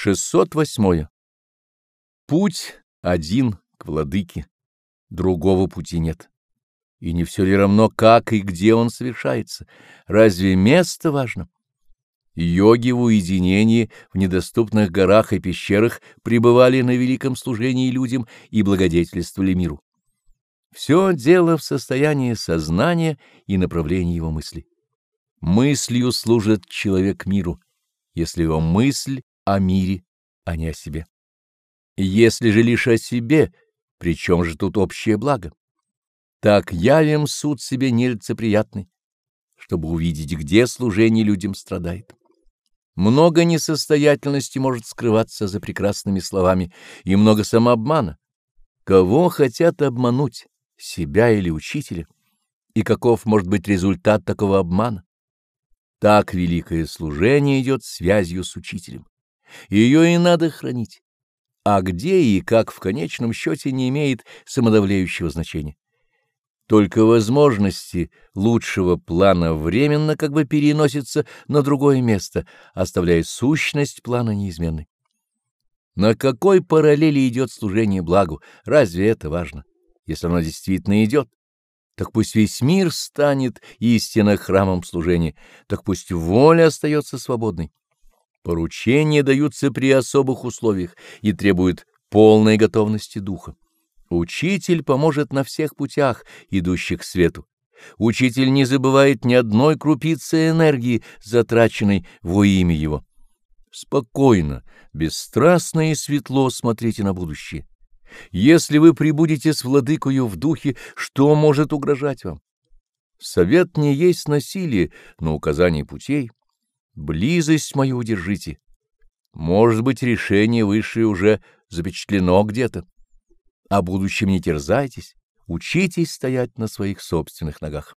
608. Путь один к владыке, другого пути нет. И не все ли равно, как и где он совершается? Разве место важно? Йоги в уединении в недоступных горах и пещерах пребывали на великом служении людям и благодетельствовали миру. Все дело в состоянии сознания и направлении его мысли. Мыслью служит человек миру, если его мысль о мире, а не о себе. Если же лишь о себе, при чем же тут общее благо? Так явим суд себе нелицеприятный, чтобы увидеть, где служение людям страдает. Много несостоятельности может скрываться за прекрасными словами и много самообмана. Кого хотят обмануть, себя или учителя? И каков может быть результат такого обмана? Так великое служение идет связью с учителем. Ее и надо хранить. А где и как в конечном счете не имеет самодавляющего значения. Только возможности лучшего плана временно как бы переносятся на другое место, оставляя сущность плана неизменной. На какой параллели идет служение благу? Разве это важно? Если оно действительно идет, так пусть весь мир станет истинно храмом служения, так пусть воля остается свободной. Поручения даются при особых условиях и требуют полной готовности духа. Учитель поможет на всех путях, идущих к свету. Учитель не забывает ни одной крупицы энергии, затраченной во имя его. Спокойно, бесстрастно и светло смотрите на будущее. Если вы прибудете с владыкою в духе, что может угрожать вам? Совет не есть насилие, но указание путей. Близость мою удержите. Может быть, решение высшее уже запечатлено где-то. О будущем не терзайтесь, учитесь стоять на своих собственных ногах.